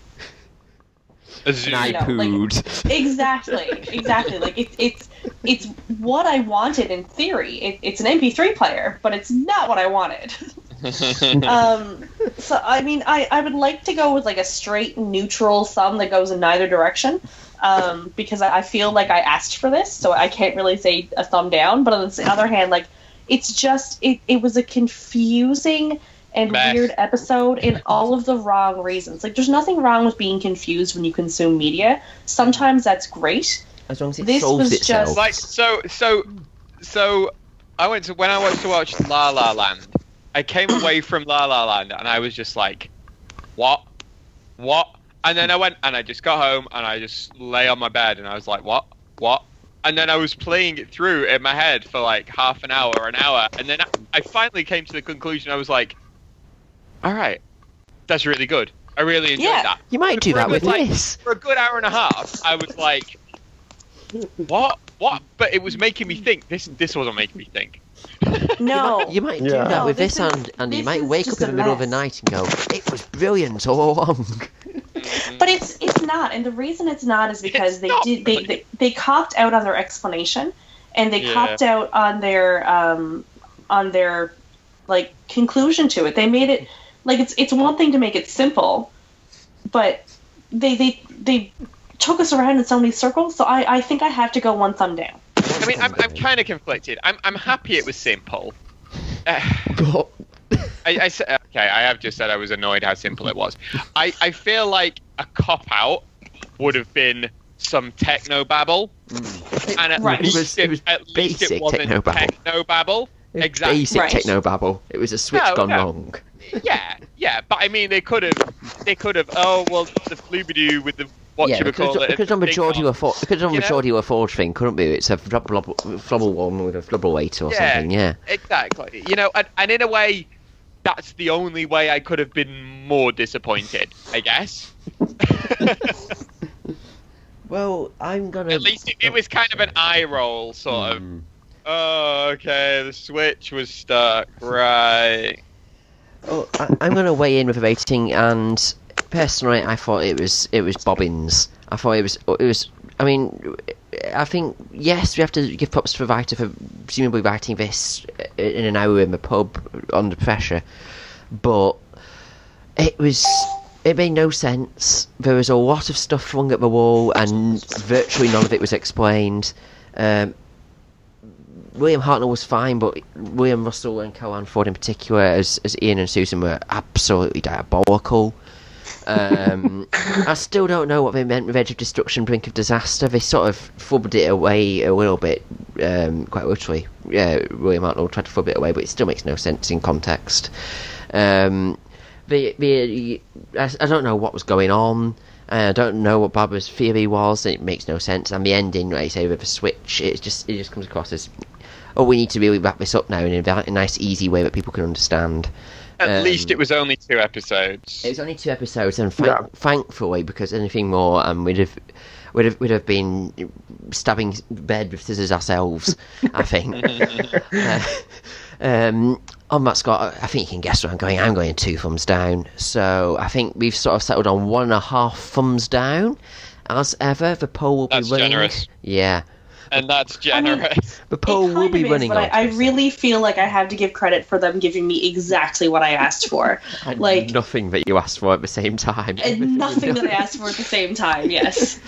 A zoo. An know, like- exactly exactly like it's it's it's what I wanted in theory. It, it's an MP3 player, but it's not what I wanted. <laughs> um, so I mean, I, I would like to go with like a straight neutral thumb that goes in neither direction, um, because I, I feel like I asked for this, so I can't really say a thumb down. But on the other hand, like it's just it, it was a confusing and Meh. weird episode in all of the wrong reasons. Like there's nothing wrong with being confused when you consume media. Sometimes that's great. As long as it This solves was itself. just- like so so so I went to when I went to watch La La Land. I came <coughs> away from La La Land and I was just like, what, what? And then I went and I just got home and I just lay on my bed and I was like, what, what? And then I was playing it through in my head for like half an hour, an hour, and then I finally came to the conclusion. I was like, all right, that's really good. I really enjoyed Yeah. that. you might do For a that with good, like, this. for a good hour and a half, I was like, "What? What?" But it was making me think. This this wasn't making me think. <laughs> No, You might do Yeah. that No, with this this, is- and, and you this might is wake up just in the a middle of the night and go, "It was brilliant all along." <laughs> But it's it's not, and the reason it's not is because It's they not. did they, they they copped out on their explanation, and they Yeah. copped out on their um on their like conclusion to it. They made it like it's it's one thing to make it simple, but they they they took us around in so many circles. So I I think I have to go one thumb down. I mean, I'm, I'm kind of conflicted. I'm I'm happy it was simple. Uh, <laughs> But I, I said okay. I have just said I was annoyed how simple it was. I I feel like a cop out would have been some techno babble, and at Right. least It was- it, it was at least it wasn't techno babble. Exactly. basic Right. techno babble. It was a switch No, gone no. wrong. <laughs> Yeah, yeah, but I mean, they could have, they could have. Oh well, the flubidoo with the what yeah, you would call because, it. because on the big majority knob. of a for, because on You know? majority of a forge thing couldn't be. It's a flub, flub, flubble one with a flubble weight or Yeah. something. Yeah. Exactly. You know, and, and in a way, that's the only way I could have been more disappointed. I guess. <laughs> Well, I'm gonna. At least it, it was kind of an eye roll, sort of. Hmm. Oh, okay, the switch was stuck. Right. Oh, I, I'm going to weigh in with a rating, and personally, I thought it was it was bobbins. I thought it was it was. I mean, I think yes, we have to give props to the writer for presumably writing this in an hour in the pub under pressure, but it was. It made no sense. There was a lot of stuff flung at the wall, and virtually none of it was explained. Um, William Hartnell was fine, but William Russell and Carole Ann Ford in particular, as, as Ian and Susan, were absolutely diabolical. Um, <laughs> I still don't know what they meant with Edge of Destruction, Brink of Disaster. They sort of fubbed it away a little bit, um, quite literally. Yeah, William Hartnell tried to fub it away, but it still makes no sense in context. Um, the, the, I, I don't know what was going on. I don't know what Barbara's theory was. It makes no sense. And the ending, like you say, with a switch, it just it just comes across as, oh, we need to really wrap this up now in a, nice, easy way that people can understand. At Um, least it was only two episodes. It was only two episodes, and thank- Yeah. thankfully, because anything more, um, we'd have. We'd have, we'd have been stabbing bed with scissors ourselves, I <laughs> think. <laughs> Uh, um, on that, Scott, I think you can guess where I'm going. I'm going two thumbs down. So I think we've sort of settled on one and a half thumbs down. As ever, the poll will That's be running. generous. Yeah. And that's generous. <laughs> But Paul will kind be of is, running but. I, I really feel like I have to give credit for them giving me exactly what I asked for. <laughs> And like- nothing that you asked for at the same time. and <laughs> nothing that I asked for at the same time. Yes,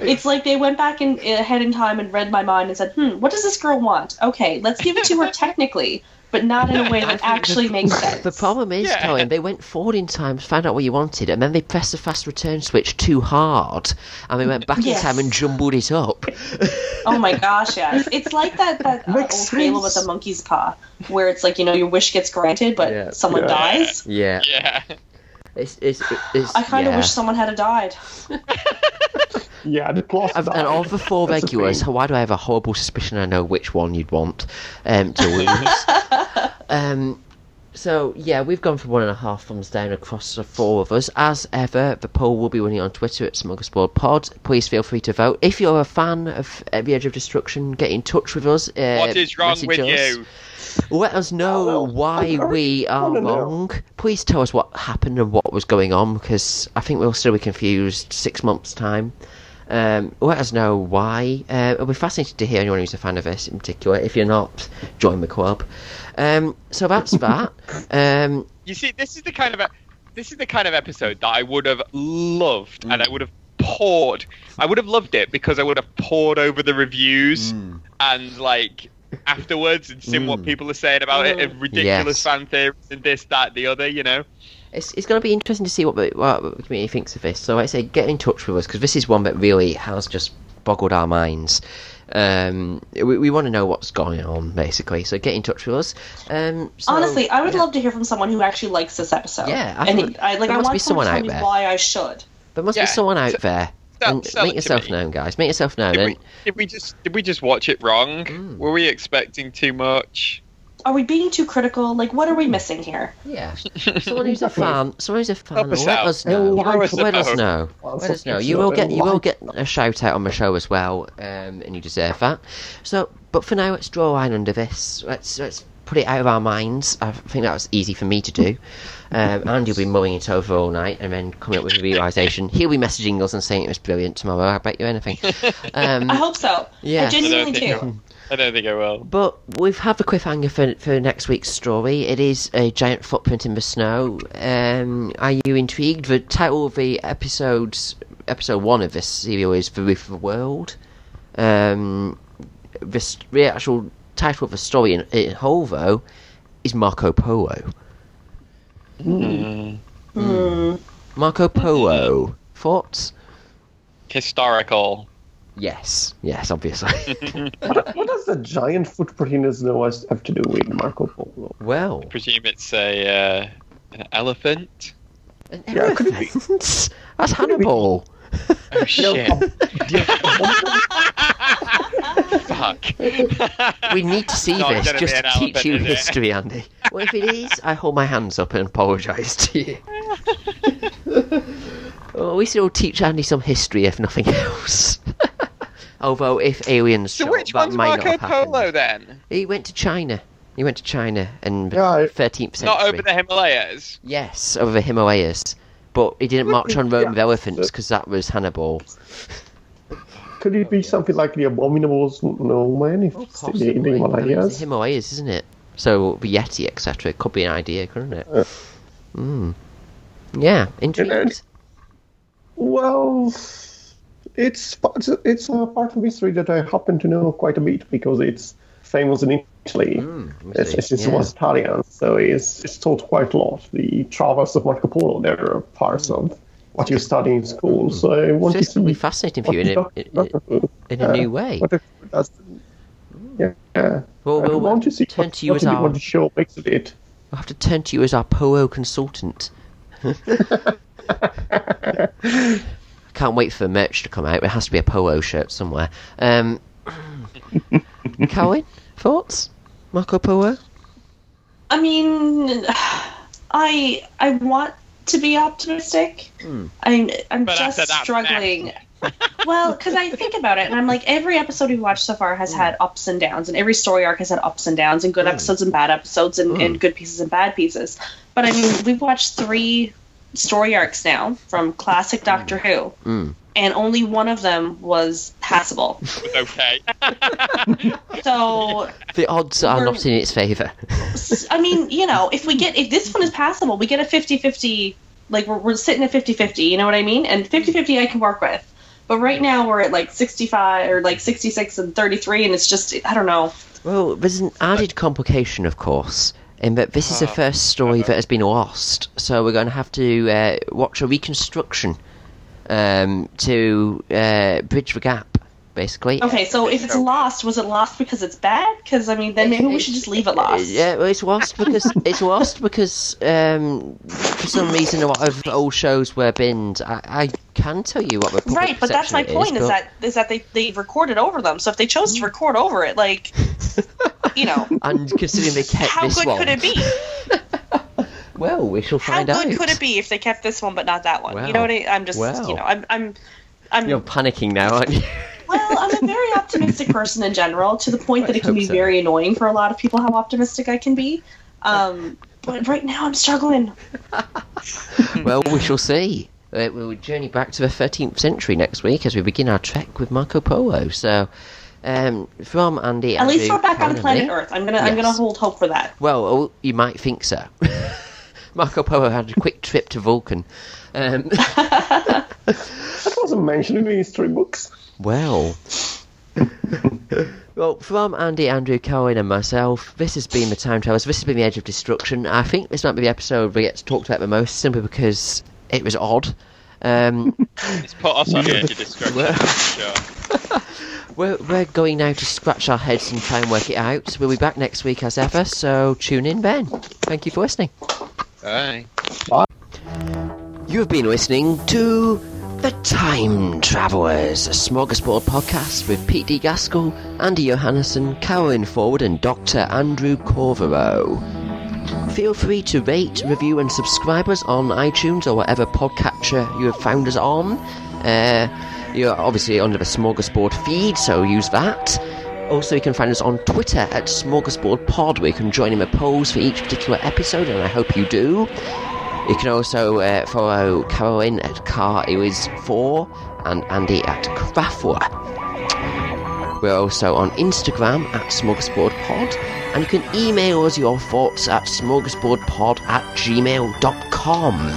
it's like they went back in ahead in time and read my mind and said, "Hmm, what does this girl want? Okay, let's give it to her technically, but not in a way that actually makes <laughs> sense." The problem is, Yeah. Colin, they went forward in time, found out what you wanted, and then they pressed the fast return switch too hard, and they went back in time and jumbled it up. <laughs> Oh my gosh, yes, it's like that that uh, old Makes Halo with sense. the monkey's paw, where it's like you know your wish gets granted, but Yeah. someone Yeah. dies. Yeah, Yeah. It's it's, it's I kind of yeah. wish someone had died. <laughs> Yeah, the plot. Of- and of the four That's regulars, thing. why do I have a horrible suspicion I know which one you'd want um, to lose? <laughs> um, so, yeah, we've gone for one and a half thumbs down across the four of us. As ever, the poll will be running on Twitter at Smorgasbord Pod. Please feel free to vote. If you're a fan of At the Edge of Destruction, get in touch with us. Uh, what is wrong with us. you? Let us know Oh, well, why I- I we are wanna know. wrong. Please tell us what happened and what was going on, because I think we'll still be confused six months' time. Um, let us know why. Uh, it'll be fascinating to hear anyone who's a fan of this in particular. If you're not, join the club. Um, so that's <laughs> that. Um, You see, this is the kind of a, this is the kind of episode that I would have loved, and I would have poured. I would have loved it because I would have poured over the reviews and like afterwards and seen what Mm. people are saying about it and ridiculous Yes. fan theories and this, that, the other. You know. It's it's going to be interesting to see what the, what the community thinks of this. So I say get in touch with us because this is one that really has just boggled our minds. Um, we, we want to know what's going on basically. So get in touch with us. Um, so- Honestly, I would yeah. love to hear from someone who actually likes this episode. Yeah, I and think I like. there I must want be someone, someone to tell out me there. why I should. There must Yeah, be someone out so- there. sell- and sell make yourself known, guys. Make yourself known. Did we, did we just did we just watch it wrong? Mm. Were we expecting too much? Are we being too critical? Like, what are we missing here? yeah, someone who's a fan, someone who's a fan, Help us let out. us know. Throw us a Let us know. Well, Let us know. You will get you will get a shout out on the show as well, um, and you deserve that. So, but for now, let's draw a line under this. Let's let's put it out of our minds. I think that was easy for me to do. Um, and you'll be mulling it over all night and then coming up with a realization. He'll be messaging us and saying it was brilliant tomorrow. I bet you anything. <laughs> Um, I hope so. Yeah. I genuinely I do. I don't think I will. But we've had the cliffhanger for, for next week's story. It is a giant footprint in the snow. Um, are you intrigued? The title of the episodes, episode one of this serial is "The Roof of the World." Um, the, the actual title of the story in, in whole, though, is Marco Polo. Hmm. Marco Polo. Thoughts? Historical. Yes, yes, obviously. <laughs> What, what does the giant footprint in the snow have to do with Marco Polo? well, I presume it's a uh, an elephant. an Yeah, could it be- elephant. That's Hannibal. Oh shit! <laughs> Fuck. We need to see Not this just to an teach you is it? history, Andy. Well, if it is, I hold my hands up and apologise to you. <laughs> well, at least it'll teach Andy some history, if nothing else. Although, if aliens so show which up, that one's might Marco not have happened. Polo then? He went to China. He went to China and the Yeah, I- 13th century. Not over the Himalayas. Yes, over the Himalayas. But he didn't march on Rome with elephants because that was Hannibal. Could it be something like the abominable snowman if it's in the, in the I mean, it's the Himalayas? Himalayas, isn't it? So the Yeti, etc. It could be an idea, couldn't it? Uh. Hmm. Yeah, intrigued. Well, it's part- it's a part of history that I happen to know quite a bit because it's famous in Italy. Mm, It's, it's, it's yeah. was Italian, so it's, it's taught quite a lot. The travels of Marco Polo, they're parts of what you study in school. So I want So to it's to be fascinating for you in a, in, a uh, new way. does. Yeah. Well, I we'll want to see turn what, to you as our- what the show makes of it. We'll have to turn to you as our Polo consultant. <laughs> <laughs> I can't wait for merch to come out. It has to be a Polo shirt somewhere. Um, <laughs> Colin, thoughts? Marco Polo? I mean, I I want to be optimistic. Hmm. I'm I'm But just struggling. <laughs> <laughs> well, because I think about it, and I'm like, every episode we've watched so far has had ups and downs, and every story arc has had ups and downs, and good episodes and bad episodes, and, and good pieces and bad pieces. But I mean, we've watched three story arcs now from classic Doctor Who, Mm. and only one of them was passable. <laughs> okay. <laughs> So, The odds are not in its favour. I mean, you know, if we get if this one is passable, we get a 50-50 like we're, we're sitting at 50-50, you know what I mean? And 50-50 I can work with. But right now we're at like 65 or like 66 and 33 and it's just I don't know. Well, there's an added complication, of course, in that this is the Oh, first story that has been lost, so we're going to have to uh, watch a reconstruction um, to uh, bridge the gap, basically. Okay, so if it's lost, was it lost because it's bad? Because I mean, then maybe we should just leave it lost. Yeah, well, it's lost because <laughs> it's lost because um, for some reason a lot of old shows were binned. I, I can tell you what the public Right, but that's my point. Is, but- that is that they they recorded over them. So if they chose to record over it, like, <laughs> you know, and considering they kept how this good one, could it be? <laughs> well, we shall find out. How good out. could it be if they kept this one but not that one? you know what I, I'm just, well. you know, I'm I'm I'm You're panicking now, aren't you? Well, I'm a very optimistic <laughs> person in general, to the point that it can be so. very annoying for a lot of people how optimistic I can be. Um, but right now I'm struggling. <laughs> well, we shall see. Uh, we'll journey back to the 13th century next week as we begin our trek with Marco Polo. So, um, from Andy, At least we're back on planet Earth. I'm gonna I'm gonna hold hope for that. Well, oh, you might think so. <laughs> Marco Polo had a quick trip to Vulcan. Um, That wasn't mentioned in the history books. well. <laughs> well, from Andy, Andrew, Cohen, and myself, this has been the Time Travellers. This has been the Edge of Destruction. I think this might be the episode that gets talked about the most, simply because it was odd. Um, <laughs> It's put us on the edge of destruction. Well. Sure. <laughs> We're, we're going now to scratch our heads and try and work it out. We'll be back next week as ever, so tune in then. Thank you for listening. Bye. You have been listening to The Time Travellers, a smorgasbord podcast with Pete D. Gaskell, Andy Johannesson, Carolyn Forward, and Dr. Andrew Corvero. Feel free to rate, review, and subscribe us on iTunes or whatever podcatcher you have found us on. Uh, you're obviously under the Smorgasbord feed, so use that. Also, you can find us on Twitter at Smorgasbord Pod, where you can join in the polls for each particular episode, and I hope you do. You can also uh, follow Caroline at Car Is 4 and Andy at Craftwa. We're also on Instagram at smorgasbordpod, and you can email us your thoughts at smorgasbordpod at gmail.com.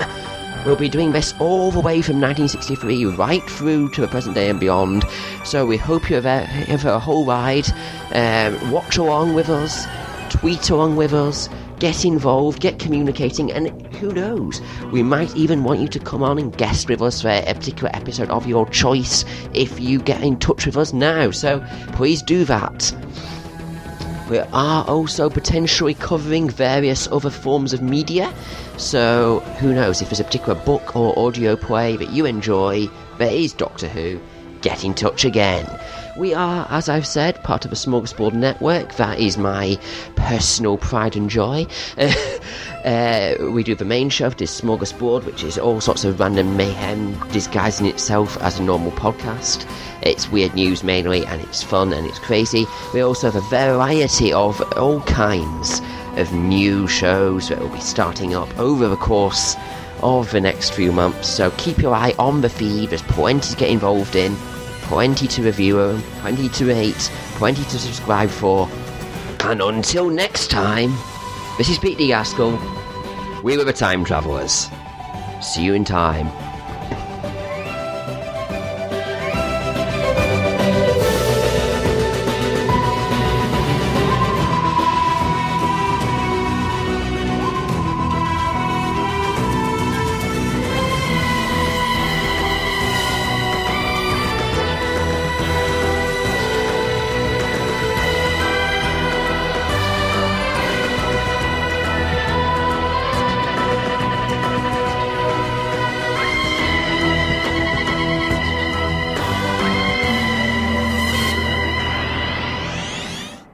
We'll be doing this all the way from 1963 right through to the present day and beyond, so we hope you're there for a whole ride. Um, watch along with us, tweet along with us, get involved, get communicating, and who knows, we might even want you to come on and guest with us for a particular episode of your choice if you get in touch with us now. So please do that. We are also potentially covering various other forms of media, so who knows if there's a particular book or audio play that you enjoy that is Doctor Who, get in touch again. We are, as I've said, part of a smorgasbord network. That is my personal pride and joy. <laughs> uh, we do the main show, this smorgasbord, which is all sorts of random mayhem disguising itself as a normal podcast. It's weird news mainly, and it's fun and it's crazy. We also have a variety of all kinds of new shows that will be starting up over the course of the next few months. So keep your eye on the feed. There's plenty to get involved in, plenty to review, plenty to rate, plenty to subscribe for. And until next time, this is Pete D. We were the Time Travellers. See you in time.